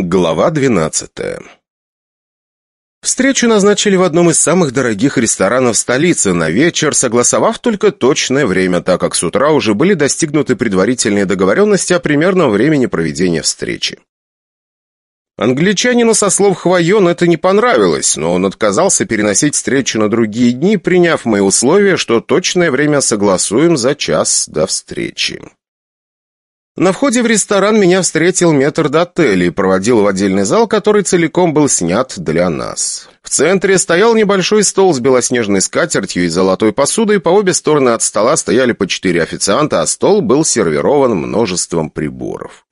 Глава двенадцатая Встречу назначили в одном из самых дорогих ресторанов столицы на вечер, согласовав только точное время, так как с утра уже были достигнуты предварительные договоренности о примерном времени проведения встречи. Англичанину со слов Хвоен это не понравилось, но он отказался переносить встречу на другие дни, приняв мои условия, что точное время согласуем за час до встречи. На входе в ресторан меня встретил метрдотель и проводил в отдельный зал, который целиком был снят для нас. В центре стоял небольшой стол с белоснежной скатертью и золотой посудой, по обе стороны от стола стояли по четыре официанта, а стол был сервирован множеством приборов.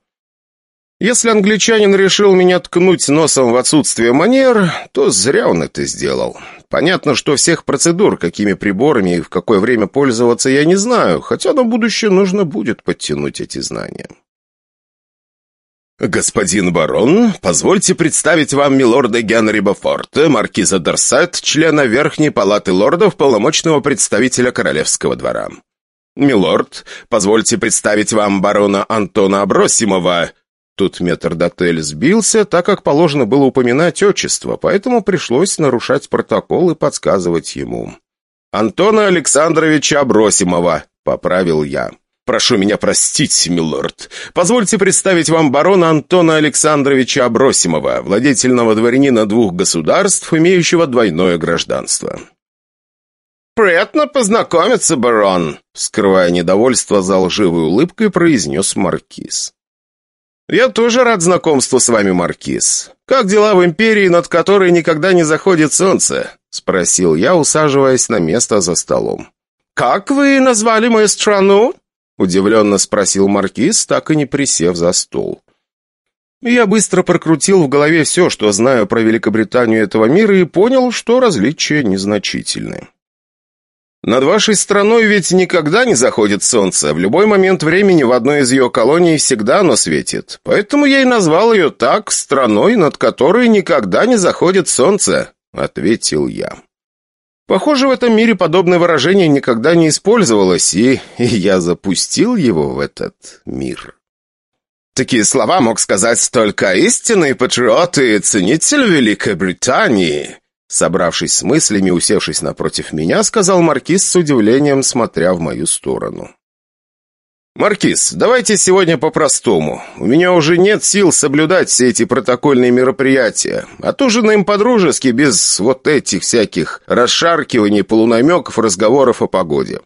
Если англичанин решил меня ткнуть носом в отсутствие манер, то зря он это сделал. Понятно, что всех процедур, какими приборами и в какое время пользоваться, я не знаю, хотя на будущее нужно будет подтянуть эти знания. «Господин барон, позвольте представить вам милорда Генри Бофорта, маркиза Дерсет, члена Верхней палаты лордов, полномочного представителя королевского двора. Милорд, позвольте представить вам барона Антона Абросимова, Тут метрдотель сбился, так как положено было упоминать отчество, поэтому пришлось нарушать протокол и подсказывать ему. «Антона Александровича Абросимова», — поправил я. «Прошу меня простить, милорд. Позвольте представить вам барона Антона Александровича Абросимова, владетельного дворянина двух государств, имеющего двойное гражданство». «Приятно познакомиться, барон», — скрывая недовольство за лживой улыбкой, произнес маркиз. «Я тоже рад знакомству с вами, Маркиз. Как дела в империи, над которой никогда не заходит солнце?» — спросил я, усаживаясь на место за столом. «Как вы назвали мою страну?» — удивленно спросил Маркиз, так и не присев за стол. Я быстро прокрутил в голове все, что знаю про Великобританию этого мира, и понял, что различия незначительны. Над вашей страной ведь никогда не заходит солнце. В любой момент времени в одной из ее колоний всегда оно светит. Поэтому я и назвал ее так, страной, над которой никогда не заходит солнце», — ответил я. Похоже, в этом мире подобное выражение никогда не использовалось, и, и я запустил его в этот мир. Такие слова мог сказать только истинный патриот и ценитель Великой Собравшись с мыслями, усевшись напротив меня, сказал Маркиз с удивлением, смотря в мою сторону. «Маркиз, давайте сегодня по-простому. У меня уже нет сил соблюдать все эти протокольные мероприятия. Отужинаем по-дружески, без вот этих всяких расшаркиваний, полунамеков, разговоров о погоде.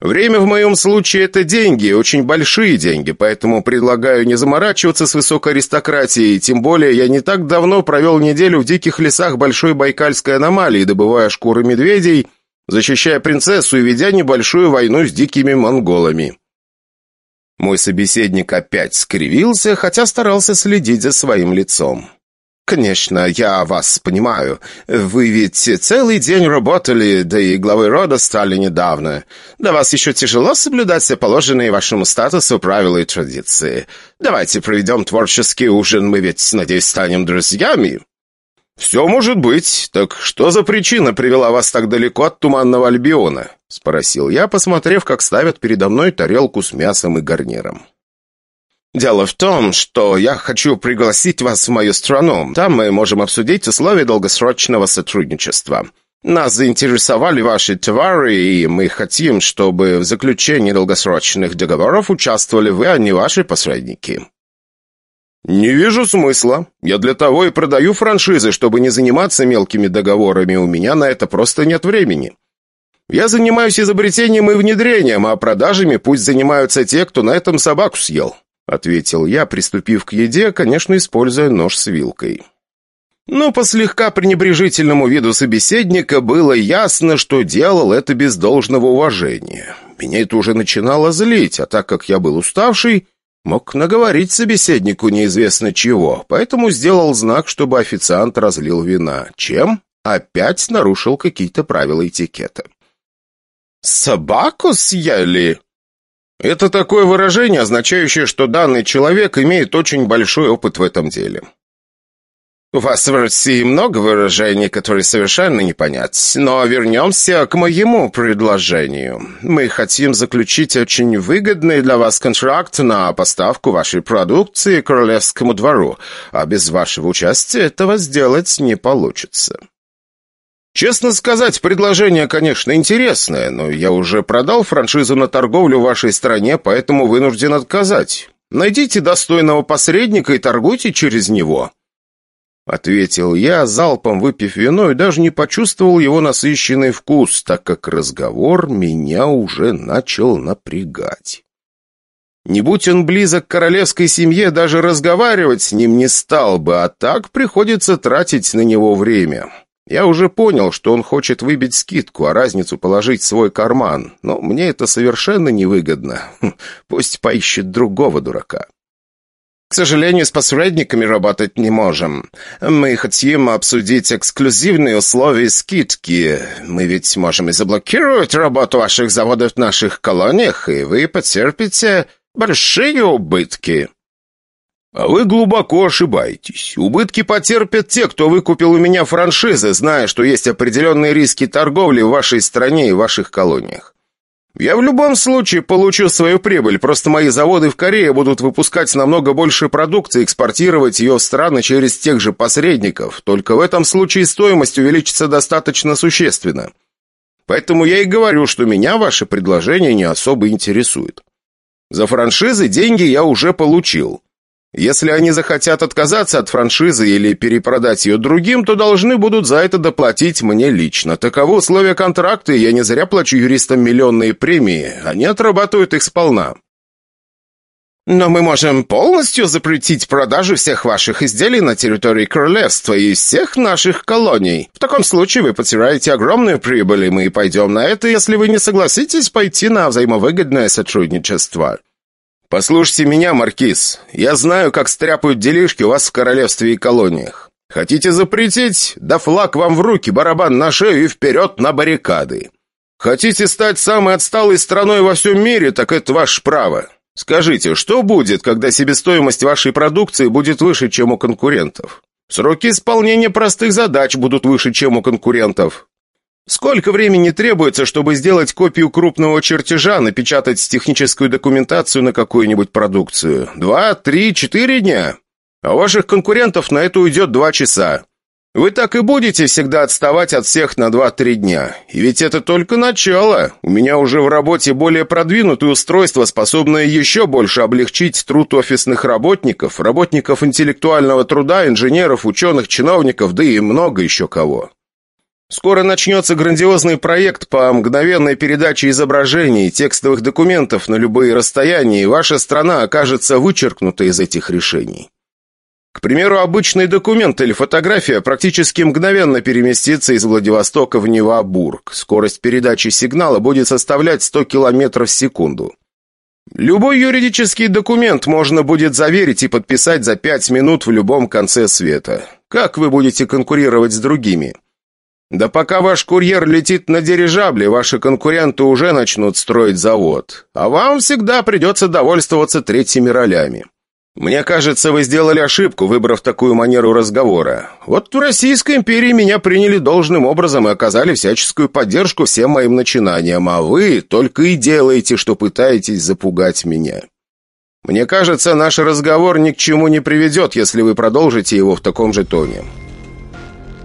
Время в моем случае это деньги, очень большие деньги, поэтому предлагаю не заморачиваться с высокой аристократией, тем более я не так давно провел неделю в диких лесах Большой Байкальской аномалии, добывая шкуры медведей, защищая принцессу и ведя небольшую войну с дикими монголами. Мой собеседник опять скривился, хотя старался следить за своим лицом. «Конечно, я вас понимаю. Вы ведь целый день работали, да и главой рода стали недавно. Для вас еще тяжело соблюдать все положенные вашему статусу правила и традиции. Давайте проведем творческий ужин, мы ведь, надеюсь, станем друзьями». «Все может быть. Так что за причина привела вас так далеко от Туманного Альбиона?» — спросил я, посмотрев, как ставят передо мной тарелку с мясом и гарниром. Дело в том, что я хочу пригласить вас в мою страну. Там мы можем обсудить условия долгосрочного сотрудничества. Нас заинтересовали ваши товары, и мы хотим, чтобы в заключении долгосрочных договоров участвовали вы, а не ваши посредники». «Не вижу смысла. Я для того и продаю франшизы, чтобы не заниматься мелкими договорами. У меня на это просто нет времени. Я занимаюсь изобретением и внедрением, а продажами пусть занимаются те, кто на этом собаку съел». — ответил я, приступив к еде, конечно, используя нож с вилкой. Но по слегка пренебрежительному виду собеседника было ясно, что делал это без должного уважения. Меня это уже начинало злить, а так как я был уставший, мог наговорить собеседнику неизвестно чего, поэтому сделал знак, чтобы официант разлил вина, чем опять нарушил какие-то правила этикета. «Собаку съели?» Это такое выражение, означающее, что данный человек имеет очень большой опыт в этом деле. У вас в России много выражений, которые совершенно не понять. Но вернемся к моему предложению. Мы хотим заключить очень выгодный для вас контракт на поставку вашей продукции королевскому двору, а без вашего участия этого сделать не получится. Честно сказать, предложение, конечно, интересное, но я уже продал франшизу на торговлю в вашей стране, поэтому вынужден отказать. Найдите достойного посредника и торгуйте через него. Ответил я, залпом выпив вино, и даже не почувствовал его насыщенный вкус, так как разговор меня уже начал напрягать. Не будь он близок к королевской семье, даже разговаривать с ним не стал бы, а так приходится тратить на него время. Я уже понял, что он хочет выбить скидку, а разницу положить в свой карман, но мне это совершенно невыгодно. Хм, пусть поищет другого дурака. К сожалению, с посредниками работать не можем. Мы хотим обсудить эксклюзивные условия скидки. Мы ведь можем и заблокировать работу ваших заводов в наших колониях, и вы потерпите большие убытки». «А вы глубоко ошибаетесь. Убытки потерпят те, кто выкупил у меня франшизы, зная, что есть определенные риски торговли в вашей стране и ваших колониях. Я в любом случае получу свою прибыль, просто мои заводы в Корее будут выпускать намного больше продукции, экспортировать ее в страны через тех же посредников. Только в этом случае стоимость увеличится достаточно существенно. Поэтому я и говорю, что меня ваше предложение не особо интересует. За франшизы деньги я уже получил. Если они захотят отказаться от франшизы или перепродать ее другим, то должны будут за это доплатить мне лично. Таковы условия контракта, и я не зря плачу юристам миллионные премии. Они отрабатывают их сполна. Но мы можем полностью запретить продажу всех ваших изделий на территории королевства и всех наших колоний. В таком случае вы потеряете огромную прибыль, и мы пойдем на это, если вы не согласитесь пойти на взаимовыгодное сотрудничество. «Послушайте меня, Маркиз. Я знаю, как стряпают делишки у вас в королевстве и колониях. Хотите запретить? Да флаг вам в руки, барабан на шею и вперед на баррикады. Хотите стать самой отсталой страной во всем мире, так это ваше право. Скажите, что будет, когда себестоимость вашей продукции будет выше, чем у конкурентов? Сроки исполнения простых задач будут выше, чем у конкурентов. Сколько времени требуется, чтобы сделать копию крупного чертежа, напечатать техническую документацию на какую-нибудь продукцию? Два, три, четыре дня? А ваших конкурентов на это уйдет два часа. Вы так и будете всегда отставать от всех на два-три дня. И ведь это только начало. У меня уже в работе более продвинутые устройства, способные еще больше облегчить труд офисных работников, работников интеллектуального труда, инженеров, ученых, чиновников, да и много еще кого. Скоро начнется грандиозный проект по мгновенной передаче изображений и текстовых документов на любые расстояния, и ваша страна окажется вычеркнута из этих решений. К примеру, обычный документ или фотография практически мгновенно переместится из Владивостока в Невабург. Скорость передачи сигнала будет составлять 100 км в секунду. Любой юридический документ можно будет заверить и подписать за 5 минут в любом конце света. Как вы будете конкурировать с другими? Да пока ваш курьер летит на дирижабле, ваши конкуренты уже начнут строить завод, а вам всегда придется довольствоваться третьими ролями. Мне кажется, вы сделали ошибку, выбрав такую манеру разговора. Вот в Российской империи меня приняли должным образом и оказали всяческую поддержку всем моим начинаниям, а вы только и делаете, что пытаетесь запугать меня. Мне кажется, наш разговор ни к чему не приведет, если вы продолжите его в таком же тоне.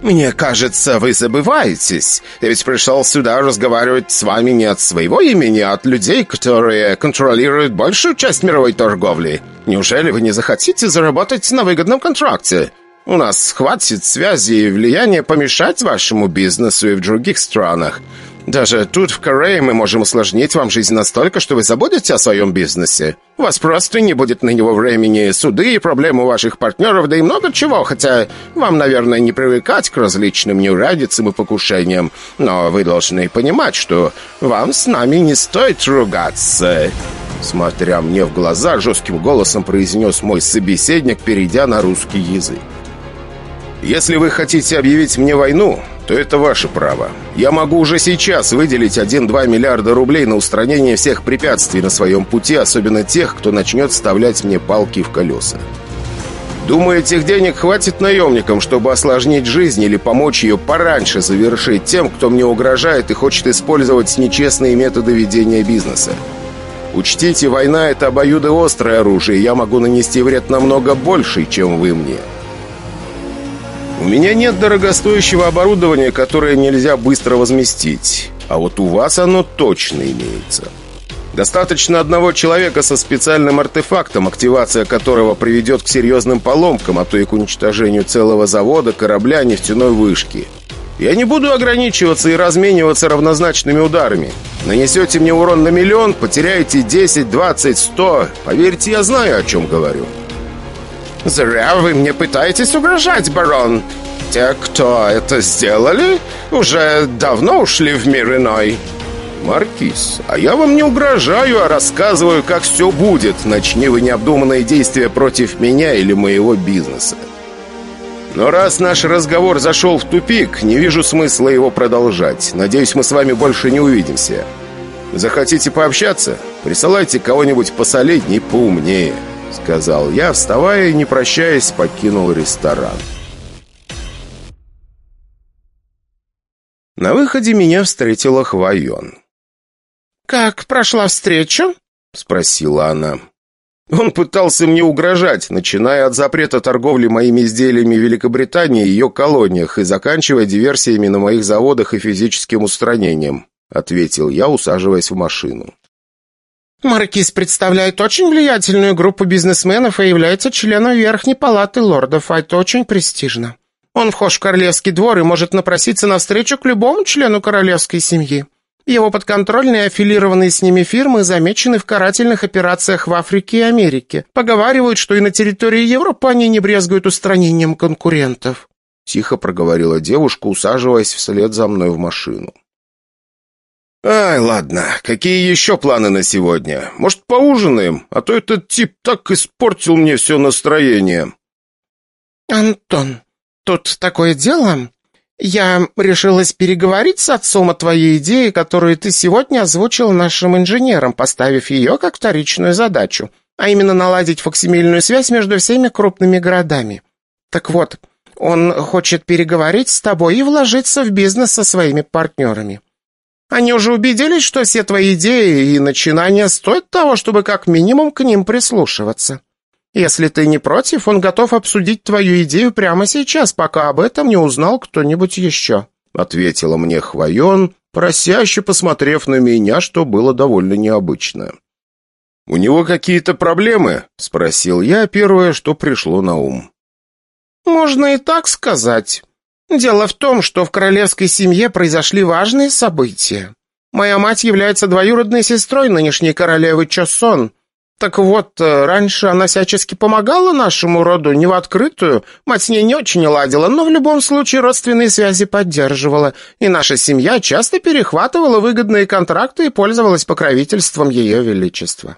«Мне кажется, вы забываетесь. Я ведь пришел сюда разговаривать с вами не от своего имени, а от людей, которые контролируют большую часть мировой торговли. Неужели вы не захотите заработать на выгодном контракте? У нас хватит связи и влияния помешать вашему бизнесу и в других странах. Даже тут, в Корее, мы можем усложнить вам жизнь настолько, что вы забудете о своем бизнесе. У вас просто не будет на него времени, суды и проблемы ваших партнеров, да и много чего, хотя вам, наверное, не привыкать к различным неурядицам и покушениям. Но вы должны понимать, что вам с нами не стоит ругаться». Смотря мне в глаза, жестким голосом произнес мой собеседник, перейдя на русский язык. Если вы хотите объявить мне войну, то это ваше право. Я могу уже сейчас выделить 1-2 миллиарда рублей на устранение всех препятствий на своем пути, особенно тех, кто начнет вставлять мне палки в колеса. Думаю, этих денег хватит наемникам, чтобы осложнить жизнь или помочь ее пораньше завершить тем, кто мне угрожает и хочет использовать нечестные методы ведения бизнеса. Учтите, война — это обоюдоострое оружие, я могу нанести вред намного больше, чем вы мне. У меня нет дорогостоящего оборудования, которое нельзя быстро возместить, а вот у вас оно точно имеется. Достаточно одного человека со специальным артефактом, активация которого приведет к серьезным поломкам, а то и к уничтожению целого завода, корабля, нефтяной вышки. Я не буду ограничиваться и размениваться равнозначными ударами. Нанесете мне урон на миллион, потеряете 10, 20, 100. Поверьте, я знаю, о чем говорю. «Зря вы мне пытаетесь угрожать, барон. Те, кто это сделали, уже давно ушли в мир иной». «Маркиз, а я вам не угрожаю, а рассказываю, как все будет, начни вы необдуманные действия против меня или моего бизнеса. Но раз наш разговор зашел в тупик, не вижу смысла его продолжать. Надеюсь, мы с вами больше не увидимся. Захотите пообщаться? Присылайте кого-нибудь посолиднее и поумнее», — сказал я, вставая и, не прощаясь, покинул ресторан. На выходе меня встретила Хвайон. «Как прошла встреча?» — спросила она. Он пытался мне угрожать, начиная от запрета торговли моими изделиями в Великобритании и ее колониях и заканчивая диверсиями на моих заводах и физическим устранением, ответил я, усаживаясь в машину. Маркиз представляет очень влиятельную группу бизнесменов и является членом Верхней Палаты Лордов, а это очень престижно. Он вхож в королевский двор и может напроситься на встречу к любому члену королевской семьи. Его подконтрольные аффилированные с ними фирмы замечены в карательных операциях в Африке и Америке. Поговаривают, что и на территории Европы они не брезгуют устранением конкурентов. Тихо проговорила девушка, усаживаясь вслед за мной в машину. «Ай, ладно, какие еще планы на сегодня? Может, поужинаем? А то этот тип так испортил мне все настроение». «Антон, тут такое дело. «Я решилась переговорить с отцом о твоей идее, которую ты сегодня озвучил нашим инженерам, поставив ее как вторичную задачу, а именно наладить фоксимильную связь между всеми крупными городами. Так вот, он хочет переговорить с тобой и вложиться в бизнес со своими партнерами. Они уже убедились, что все твои идеи и начинания стоят того, чтобы как минимум к ним прислушиваться». Если ты не против, он готов обсудить твою идею прямо сейчас, пока об этом не узнал кто-нибудь еще», — ответила мне Хвоен, просяще посмотрев на меня, что было довольно необычно. «У него какие-то проблемы?» — спросил я первое, что пришло на ум. «Можно и так сказать. Дело в том, что в королевской семье произошли важные события. Моя мать является двоюродной сестрой нынешней королевы Чосон, так вот, э, раньше она всячески помогала нашему роду, не в открытую. Мать с ней не очень ладила, но в любом случае родственные связи поддерживала. И наша семья часто перехватывала выгодные контракты и пользовалась покровительством Ее Величества.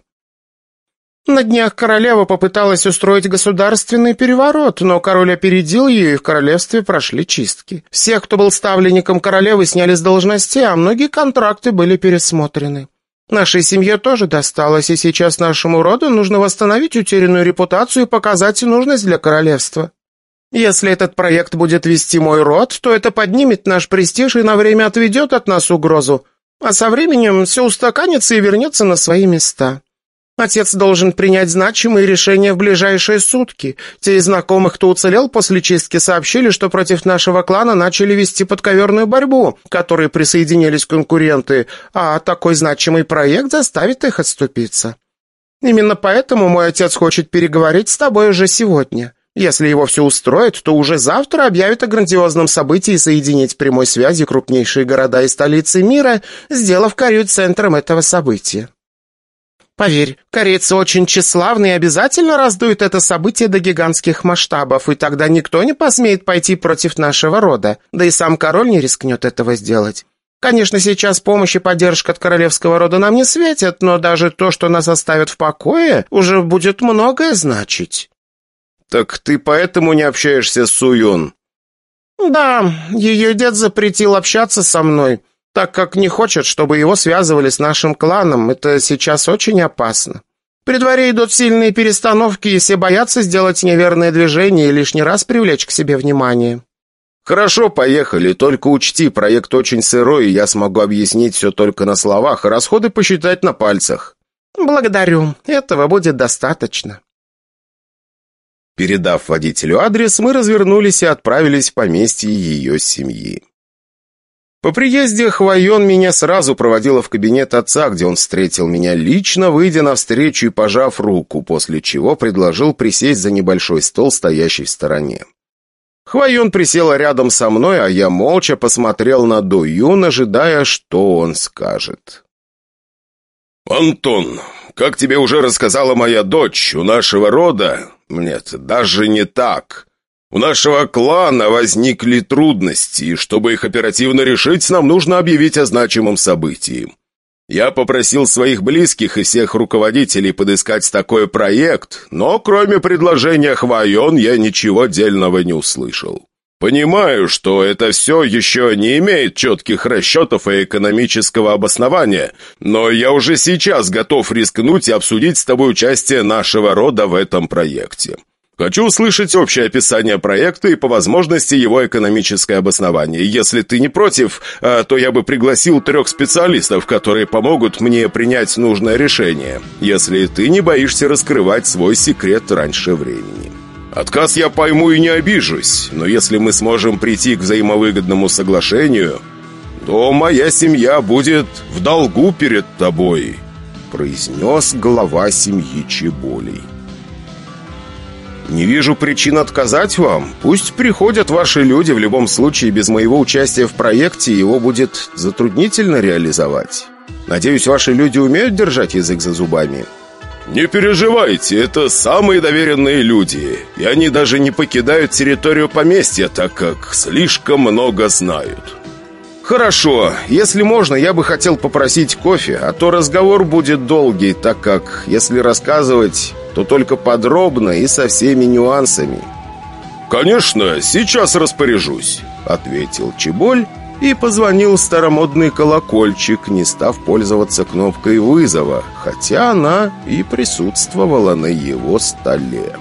На днях королева попыталась устроить государственный переворот, но король опередил ее, и в королевстве прошли чистки. Всех, кто был ставленником королевы, сняли с должностей, а многие контракты были пересмотрены. Нашей семье тоже досталось, и сейчас нашему роду нужно восстановить утерянную репутацию и показать нужность для королевства. Если этот проект будет вести мой род, то это поднимет наш престиж и на время отведет от нас угрозу, а со временем все устаканится и вернется на свои места. Отец должен принять значимые решения в ближайшие сутки. Те из знакомых, кто уцелел после чистки, сообщили, что против нашего клана начали вести подковерную борьбу, к которой присоединились конкуренты, а такой значимый проект заставит их отступиться. Именно поэтому мой отец хочет переговорить с тобой уже сегодня. Если его все устроит, то уже завтра объявит о грандиозном событии соединить прямой связи крупнейшие города и столицы мира, сделав Корю центром этого события. Поверь, корейцы очень тщеславны и обязательно раздуют это событие до гигантских масштабов, и тогда никто не посмеет пойти против нашего рода, да и сам король не рискнет этого сделать. Конечно, сейчас помощь и поддержка от королевского рода нам не светят, но даже то, что нас оставят в покое, уже будет многое значить». «Так ты поэтому не общаешься с Суюн?» «Да, ее дед запретил общаться со мной» так как не хочет, чтобы его связывали с нашим кланом. Это сейчас очень опасно. При дворе идут сильные перестановки, и все боятся сделать неверное движение и лишний раз привлечь к себе внимание». «Хорошо, поехали. Только учти, проект очень сырой, и я смогу объяснить все только на словах, а расходы посчитать на пальцах». «Благодарю. Этого будет достаточно». Передав водителю адрес, мы развернулись и отправились в поместье ее семьи. По приезде Хвайон меня сразу проводила в кабинет отца, где он встретил меня лично, выйдя навстречу и пожав руку, после чего предложил присесть за небольшой стол, стоящий в стороне. Хвайон присела рядом со мной, а я молча посмотрел на Дуюн, ожидая, что он скажет. «Антон, как тебе уже рассказала моя дочь, у нашего рода... Нет, даже не так. У нашего клана возникли трудности, и чтобы их оперативно решить, нам нужно объявить о значимом событии. Я попросил своих близких и всех руководителей подыскать такой проект, но кроме предложения Хвайон я ничего дельного не услышал. Понимаю, что это все еще не имеет четких расчетов и экономического обоснования, но я уже сейчас готов рискнуть и обсудить с тобой участие нашего рода в этом проекте. Хочу услышать общее описание проекта и по возможности его экономическое обоснование. Если ты не против, а, то я бы пригласил трех специалистов, которые помогут мне принять нужное решение, если ты не боишься раскрывать свой секрет раньше времени. Отказ я пойму и не обижусь, но если мы сможем прийти к взаимовыгодному соглашению, то моя семья будет в долгу перед тобой», произнес глава семьи Чеболей. «Не вижу причин отказать вам. Пусть приходят ваши люди, в любом случае без моего участия в проекте его будет затруднительно реализовать. Надеюсь, ваши люди умеют держать язык за зубами». «Не переживайте, это самые доверенные люди, и они даже не покидают территорию поместья, так как слишком много знают». «Хорошо, если можно, я бы хотел попросить кофе, а то разговор будет долгий, так как, если рассказывать, то только подробно и со всеми нюансами». «Конечно, сейчас распоряжусь», — ответил Чеболь и позвонил старомодный колокольчик, не став пользоваться кнопкой вызова, хотя она и присутствовала на его столе.